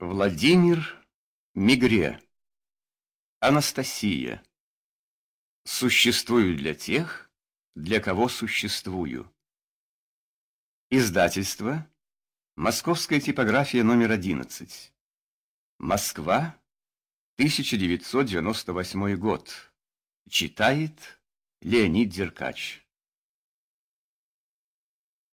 Владимир Мигре Анастасия Существую для тех, для кого существую. Издательство Московская типография номер 11. Москва, 1998 год. Читает Леонид Деркач.